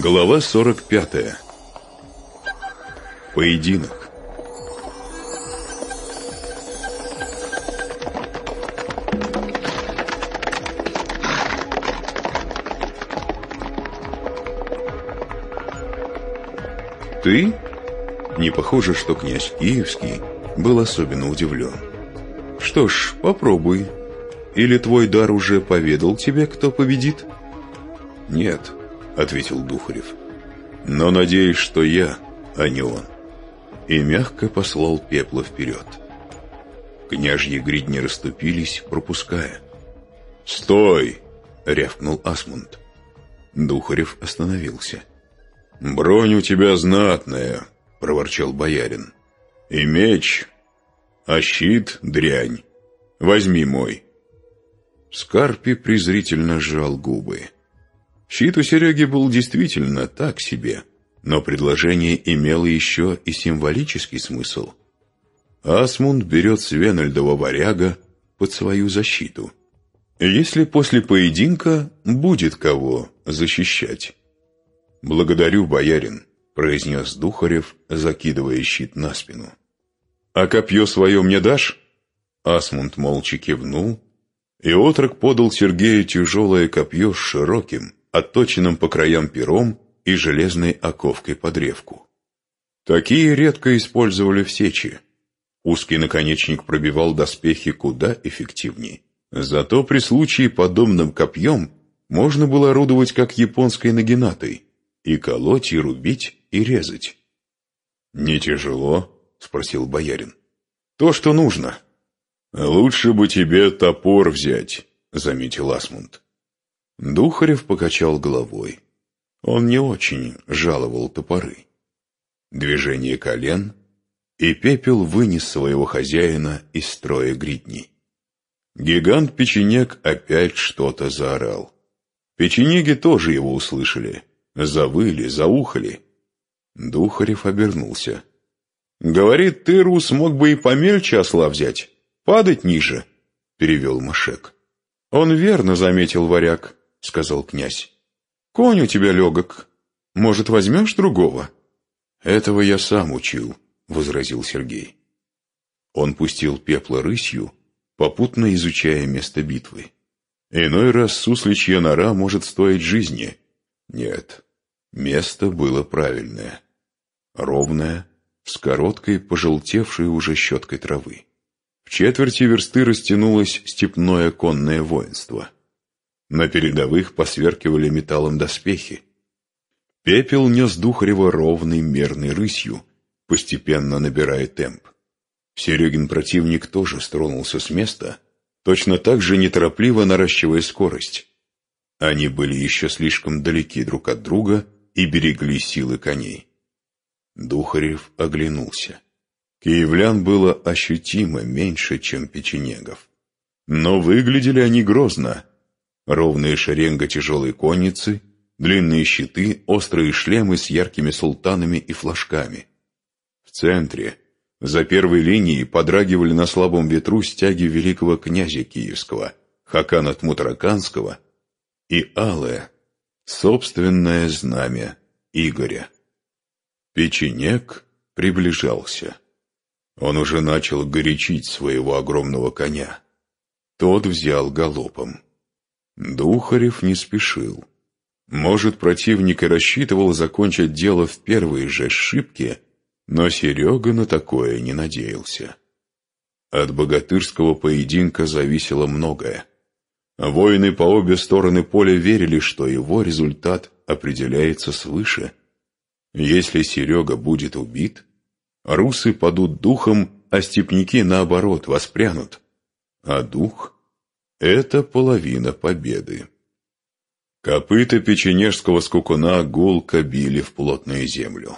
Глава 45. Поединок. Ты? Не похоже, что князь Киевский был особенно удивлен. Что ж, попробуй. Или твой дар уже поведал тебе, кто победит? Нет, ответил Духарев. Но надеюсь, что я, а не он. И мягко послал пепла вперед. Княжьи гридни расступились, пропуская. «Стой!» — рявкнул Асмунд. Духарев остановился. «Бронь у тебя знатная», — проворчал боярин. «И меч, а щит — дрянь. Возьми мой». Скарпи презрительно сжал губы. Щит у Сереги был действительно так себе, но предложение имело еще и символический смысл. Асмунд берет Свенальдова варяга под свою защиту. Если после поединка будет кого защищать. «Благодарю, боярин», — произнес Духарев, закидывая щит на спину. «А копье свое мне дашь?» Асмунд молча кивнул, и отрок подал Сергею тяжелое копье с широким, отточенным по краям пером и железной оковкой под ревку. Такие редко использовали в сечи. Узкий наконечник пробивал доспехи куда эффективнее. Зато при случае подобным копьем можно было орудовать как японской нагинатой и колоть, и рубить, и резать. «Не тяжело?» — спросил боярин. «То, что нужно». «Лучше бы тебе топор взять», — заметил Асмунд. Духарев покачал головой. Он не очень жаловал топоры. Движение колен, и пепел вынес своего хозяина из строя гридней. Гигант-печенек опять что-то заорал. Печенеги тоже его услышали, завыли, заухали. Духарев обернулся. «Говорит, ты, Рус, мог бы и помельче осла взять, падать ниже», — перевел Машек. «Он верно заметил варяг», — сказал князь. «Конь у тебя легок. Может, возьмешь другого?» «Этого я сам учил», — возразил Сергей. Он пустил пепла рысью, попутно изучая место битвы. Иной раз сусличья нора может стоить жизни. Нет, место было правильное. Ровное, с короткой, пожелтевшей уже щеткой травы. В четверти версты растянулось степное конное воинство. На передовых посверкивали металлом доспехи. Пепел нес Духарева ровной мерной рысью, постепенно набирая темп. Серегин противник тоже стронулся с места, точно так же неторопливо наращивая скорость. Они были еще слишком далеки друг от друга и берегли силы коней. Духарев оглянулся. Киевлян было ощутимо меньше, чем печенегов. Но выглядели они грозно. Ровная шеренга тяжелой конницы, длинные щиты, острые шлемы с яркими султанами и флажками. В центре за первой линией подрагивали на слабом ветру стяги великого князя Киевского, Хакана Тмутараканского, и алое, собственное знамя Игоря. Печенек приближался. Он уже начал горячить своего огромного коня. Тот взял галопом. Духарев не спешил. Может, противник и рассчитывал закончить дело в первой же шибке, но Серега на такое не надеялся. От богатырского поединка зависело многое. Воины по обе стороны поля верили, что его результат определяется свыше. Если Серега будет убит, русы падут духом, а степняки, наоборот, воспрянут. А дух — это половина победы. Копыта печенежского скукуна гулко били в плотную землю.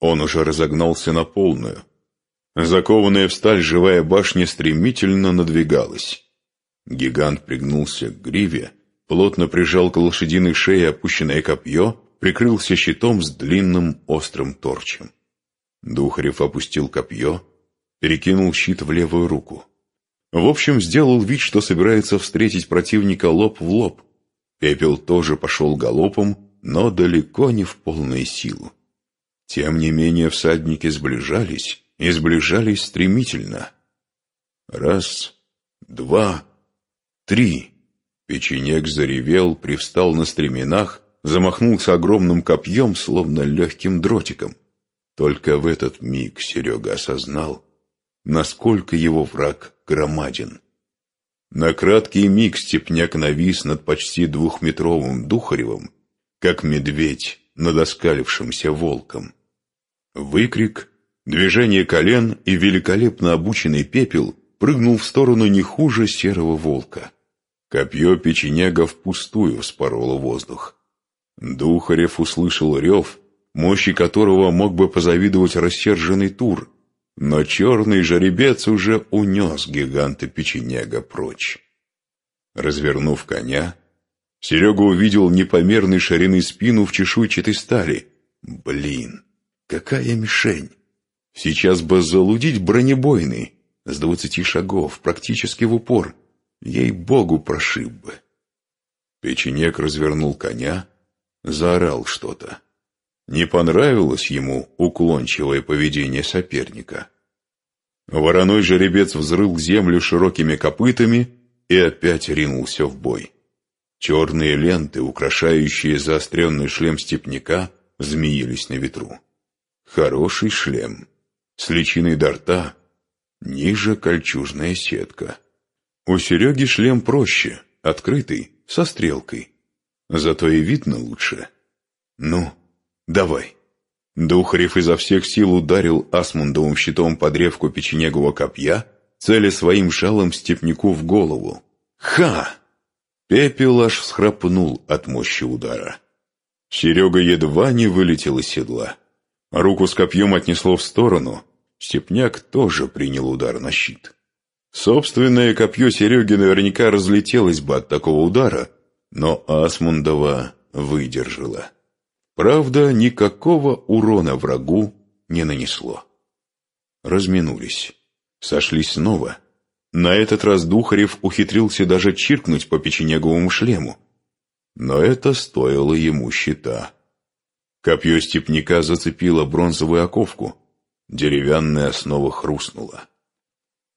Он уже разогнался на полную. Закованная в сталь живая башня стремительно надвигалась. Гигант пригнулся к гриве, плотно прижал к лошадиной шее опущенное копье, прикрылся щитом с длинным острым торчем. Духарев опустил копье, перекинул щит в левую руку. В общем, сделал вид, что собирается встретить противника лоб в лоб. Пепел тоже пошел галопом, но далеко не в полную силу. Тем не менее всадники сближались, и сближались стремительно. Раз, два, три. Печенек заревел, привстал на стременах, замахнулся огромным копьем, словно легким дротиком. Только в этот миг Серега осознал, насколько его враг громаден. На краткий миг степняк навис над почти двухметровым Духаревым, как медведь над оскалившимся волком. Выкрик, движение колен и великолепно обученный пепел прыгнул в сторону не хуже серого волка. Копье печенега впустую вспороло воздух. Духарев услышал рев, мощи которого мог бы позавидовать рассерженный тур, но черный жеребец уже унес гиганта печенега прочь. Развернув коня, Серега увидел непомерной ширины спину в чешуйчатой стали. Блин, какая мишень! Сейчас бы залудить бронебойный с двадцати шагов, практически в упор. Ей-богу, прошиб бы. Печенек развернул коня, заорал что-то. Не понравилось ему уклончивое поведение соперника. Вороной жеребец взрыл землю широкими копытами и опять ринулся в бой. Черные ленты, украшающие заостренный шлем степняка, змеились на ветру. Хороший шлем, с личиной до рта, ниже кольчужная сетка. У Сереги шлем проще, открытый, со стрелкой. Зато и видно лучше. Ну, «Давай». Духарев изо всех сил ударил асмундовым щитом по древку печенегового копья, целя своим шалом степняку в голову. «Ха!» Пепел аж всхрапнул от мощи удара. Серега едва не вылетел из седла. Руку с копьем отнесло в сторону. Степняк тоже принял удар на щит. Собственное копье Сереги наверняка разлетелось бы от такого удара, но Асмундова выдержала. Правда, никакого урона врагу не нанесло. Разминулись. Сошлись снова. На этот раз Духарев ухитрился даже чиркнуть по печенеговому шлему. Но это стоило ему щита. Копье степняка зацепило бронзовую оковку. Деревянная основа хрустнула.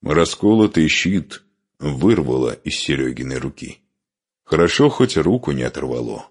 Расколотый щит вырвало из Серегиной руки. Хорошо, хоть руку не оторвало.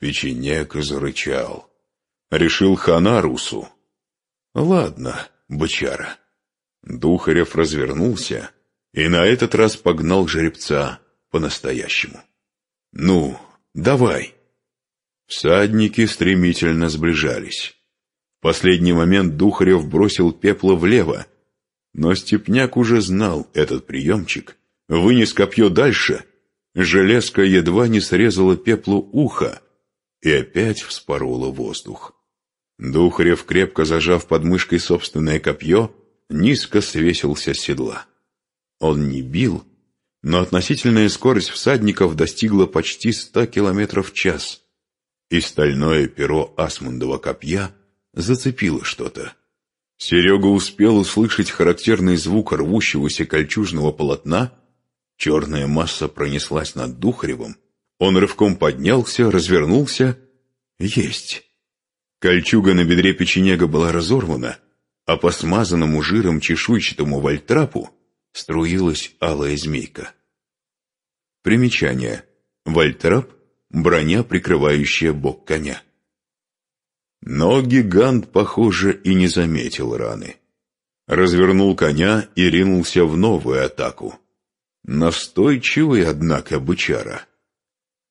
Печенек зарычал. Решил хана Русу. Ладно, бычара. Духарев развернулся и на этот раз погнал жеребца по-настоящему. «Ну, давай!» Всадники стремительно сближались. В последний момент Духарев бросил пепла влево, но Степняк уже знал этот приемчик, вынес копье дальше, железка едва не срезала пеплу ухо, и опять вспорола воздух. Духарев, крепко зажав под мышкой собственное копье, низко свесился с седла. Он не бил, но относительная скорость всадников достигла почти ста километров в час, и стальное перо Асмундова копья зацепило что-то. Серега успел услышать характерный звук рвущегося кольчужного полотна, черная масса пронеслась над Духаревым, он рывком поднялся, развернулся. Есть. Кольчуга на бедре печенега была разорвана, а по смазанному жиром чешуйчатому вальтрапу струилась алая змейка. Примечание. Вальтрап – броня, прикрывающая бок коня. Но гигант, похоже, и не заметил раны. Развернул коня и ринулся в новую атаку. Настойчивый, однако, бычара.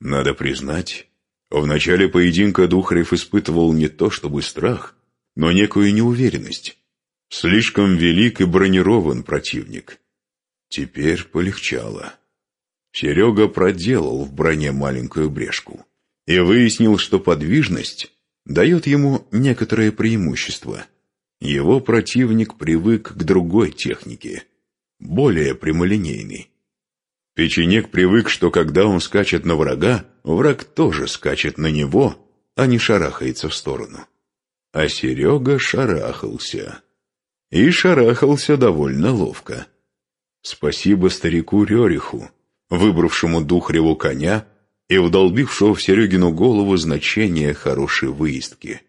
Надо признать, в начале поединка Духарев испытывал не то чтобы страх, но некую неуверенность. Слишком велик и бронирован противник. Теперь полегчало. Серега проделал в броне маленькую брешку и выяснил, что подвижность дает ему некоторое преимущество. Его противник привык к другой технике, более прямолинейной. Печенек привык, что когда он скачет на врага, враг тоже скачет на него, а не шарахается в сторону. А Серега шарахался. И шарахался довольно ловко. Спасибо старику Рериху, выбравшему Духреву коня и вдолбившего в Серегину голову значение хорошей выездки.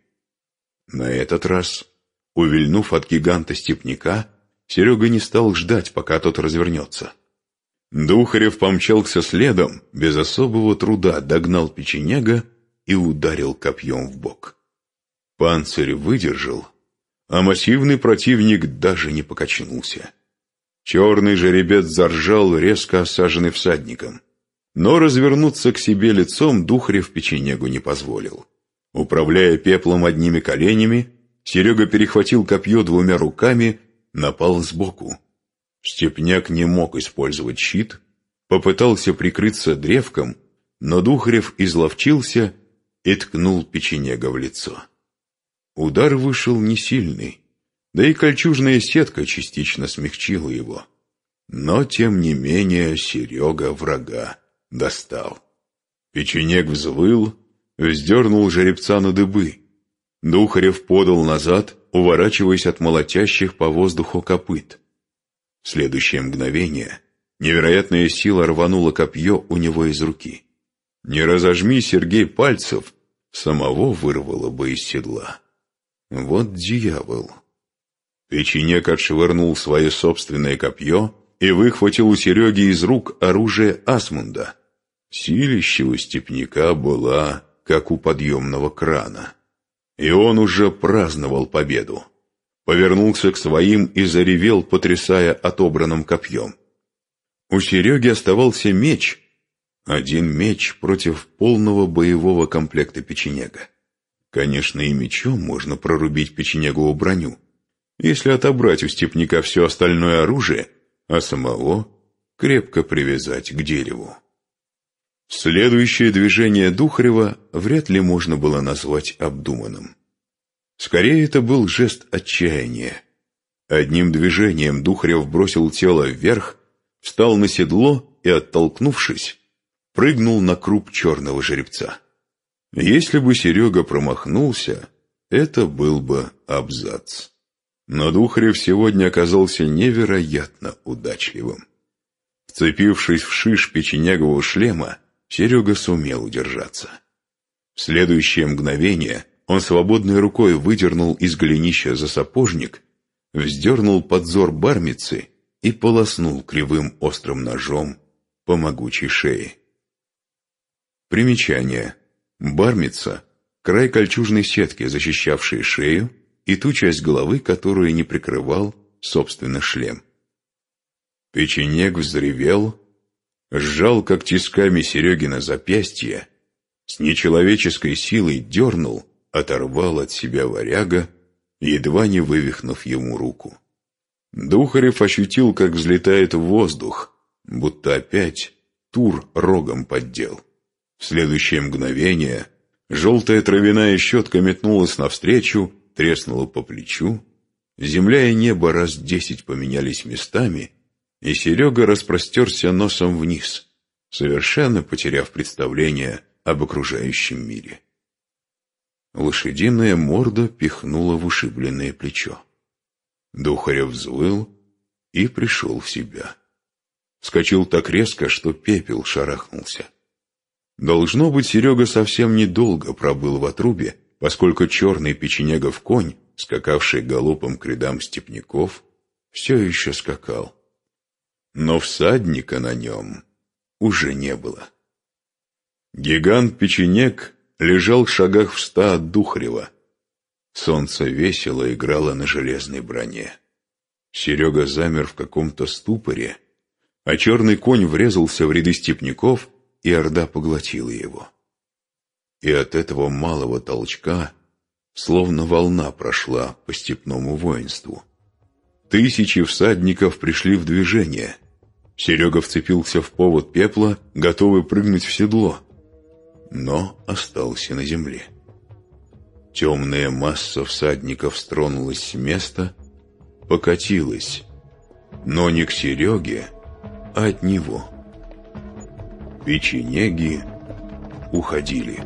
На этот раз, увильнув от гиганта-степняка, Серега не стал ждать, пока тот развернется. Духарев помчался следом, без особого труда догнал печенега и ударил копьем в бок. Панцирь выдержал, а массивный противник даже не покачнулся. Черный жеребец заржал, резко осаженный всадником. Но развернуться к себе лицом Духарев печенегу не позволил. Управляя пеплом одними коленями, Серега перехватил копье двумя руками, напал сбоку. Степняк не мог использовать щит, попытался прикрыться древком, но Духарев изловчился и ткнул печенега в лицо. Удар вышел не сильный, да и кольчужная сетка частично смягчила его. Но, тем не менее, Серега врага достал. Печенег взвыл, вздернул жеребца на дыбы. Духарев подал назад, уворачиваясь от молотящих по воздуху копыт. В следующее мгновение невероятная сила рванула копье у него из руки. Не разожми Сергей пальцев, самого вырвало бы из седла. Вот дьявол. Печенек отшвырнул свое собственное копье и выхватил у Сереги из рук оружие Асмунда. Силище у степняка была, как у подъемного крана. И он уже праздновал победу повернулся к своим и заревел, потрясая отобранным копьем. У Сереги оставался меч, один меч против полного боевого комплекта печенега. Конечно, и мечом можно прорубить печенегову броню, если отобрать у степняка все остальное оружие, а самого крепко привязать к дереву. Следующее движение Духарева вряд ли можно было назвать обдуманным. Скорее, это был жест отчаяния. Одним движением Духарев бросил тело вверх, встал на седло и, оттолкнувшись, прыгнул на круп черного жеребца. Если бы Серега промахнулся, это был бы абзац. Но Духарев сегодня оказался невероятно удачливым. Вцепившись в шиш печенегового шлема, Серега сумел удержаться. В следующее мгновение он свободной рукой выдернул из голенища за сапожник, вздернул подзор бармицы и полоснул кривым острым ножом по могучей шее. Примечание. Бармица – край кольчужной сетки, защищавшей шею, и ту часть головы, которую не прикрывал, собственно, шлем. Печенек взревел, сжал как тисками Серегина запястье, с нечеловеческой силой дернул оторвал от себя варяга, едва не вывихнув ему руку. Духарев ощутил, как взлетает в воздух, будто опять тур рогом поддел. В следующее мгновение желтая травяная щетка метнулась навстречу, треснула по плечу. Земля и небо раз десять поменялись местами, и Серега распростерся носом вниз, совершенно потеряв представление об окружающем мире. Лошадиная морда пихнула в ушибленное плечо. Духарев взвыл и пришел в себя. Вскочил так резко, что пепел шарахнулся. Должно быть, Серега совсем недолго пробыл в отрубе, поскольку черный печенегов конь, скакавший галопом к рядам степняков, все еще скакал. Но всадника на нем уже не было. Гигант-печенег лежал в шагах в ста от Духарева. Солнце весело играло на железной броне. Серега замер в каком-то ступоре, а черный конь врезался в ряды степняков, и орда поглотила его. И от этого малого толчка словно волна прошла по степному воинству. Тысячи всадников пришли в движение. Серега вцепился в повод пепла, готовый прыгнуть в седло но остался на земле. Темная масса всадников стронулась с места, покатилась, но не к Сереге, а от него. Печенеги уходили.